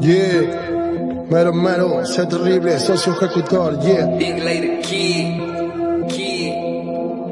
Mero, mero, sé terrible, socio ejecutor, yeah. Big Lady Key, Key,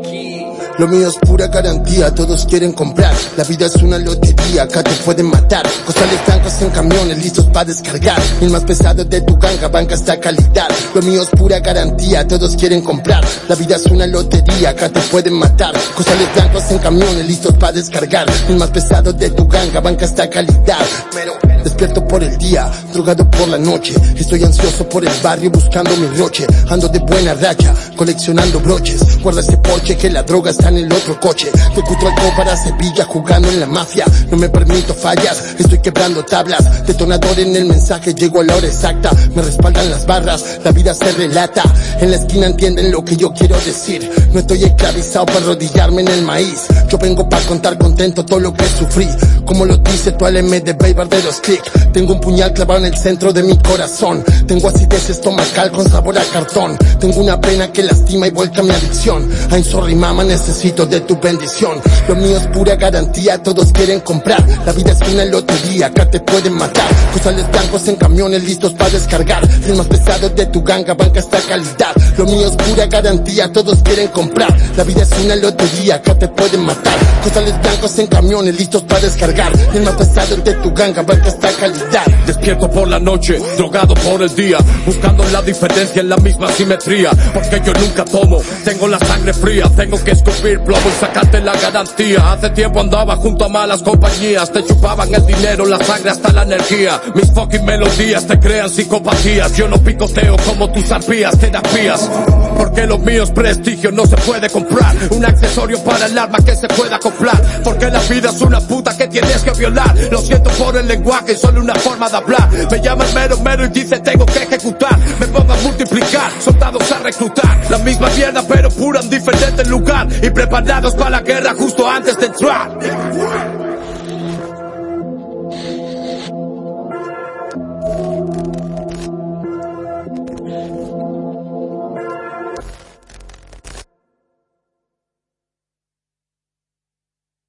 Key. Lo mío es pura garantía, todos quieren comprar. La vida es una lotería, acá te pueden matar. Costales blancos en camiones, listos para descargar. El más pesado de tu ganga, banca esta calidad. Lo mío es pura garantía, todos quieren comprar. La vida es una lotería, acá te pueden matar. Costales blancos en camiones, listos para descargar. El más pesado de tu ganga, banca esta calidad. Pero despierto por el día, drogado por la noche. Estoy ansioso por el barrio buscando mi roche. Ando de buena racha, coleccionando broches. Guarda ese porche que la droga está en el otro coche. De Cutralcó para Sevilla jugando en la mafia. No me permito fallas, estoy quebrando tablas. Detonador en el mensaje, llego a la hora exacta. Me respaldan las barras, la vida se relata. En la esquina entienden lo que yo quiero decir. No estoy esclavizado para arrodillarme en el maíz. Yo vengo para contar contento todo lo que sufrí. Como lo dice tu LM de Baber de los click. Tengo un puñal clavado en el centro de mi corazón. Tengo acidez estomacal con sabor a cartón. Tengo una pena que lastima y vuelca mi adicción. I'm sorry mama, necesito de tu bendición. Lo mío es pura garantía, todos quieren comprar. La vida es una lotería, acá te pueden matar. Costales blancos en camiones listos para descargar. El más pesado de tu ganga, banca esta calidad. Lo mío es pura garantía, todos quieren comprar. La vida es una lotería, acá te pueden matar. Costales blancos en camiones listos para descargar. El más pesado de tu ganga, esta calidad. Despierto por la noche, drogado por el día, buscando la diferencia en la misma simetría, porque yo nunca tomo, tengo la sangre fría, tengo que escupir plomo y sacarte la garantía. Hace tiempo andaba junto a malas compañías, te chupaban el dinero, la sangre hasta la energía. Mis fucking melodías te crean psicopatías, yo no picoteo como tus arpías, terapías. Porque lo mío es prestigio, no se puede comprar. Un accesorio para el arma que se pueda acoplar. Porque la vida es una puta que tienes que violar. Lo siento por el lenguaje, solo una forma de hablar. Me llaman mero mero y dice tengo que ejecutar. Me pongo a multiplicar, soldados a reclutar. La misma mierda pero pura en diferente lugar. Y preparados para la guerra justo antes de entrar.